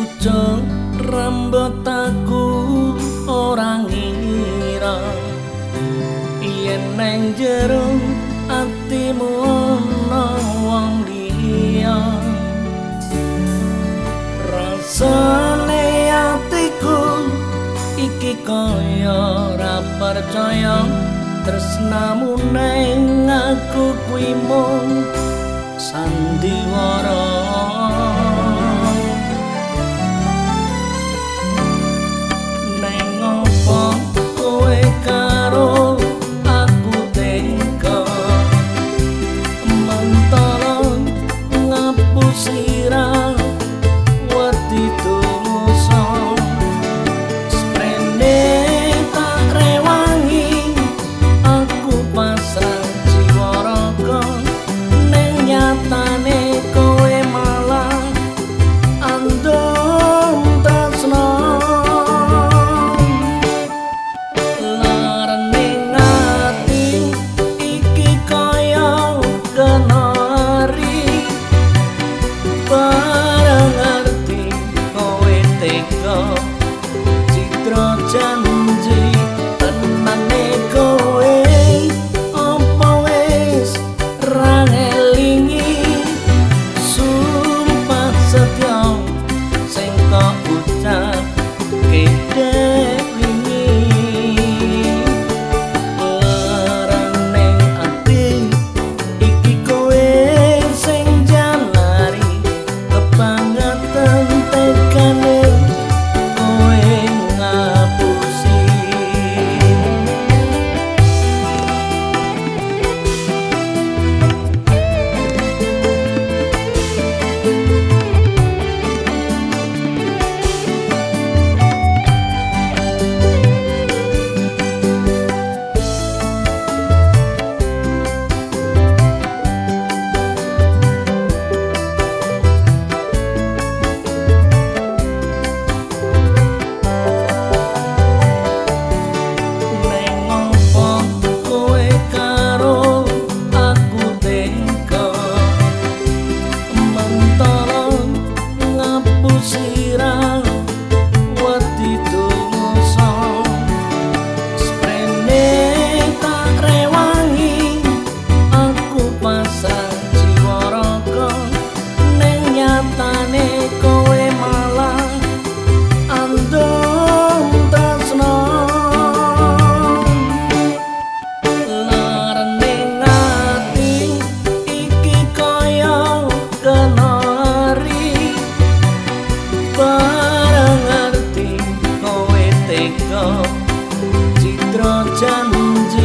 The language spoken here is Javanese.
ujung rambut aku orang ngira. Yen nang jero atimu ana wong liya. Rasane atiku iki kaya ora percaya. Tresnamu nang aku kuwi mung sandiwara Citra janji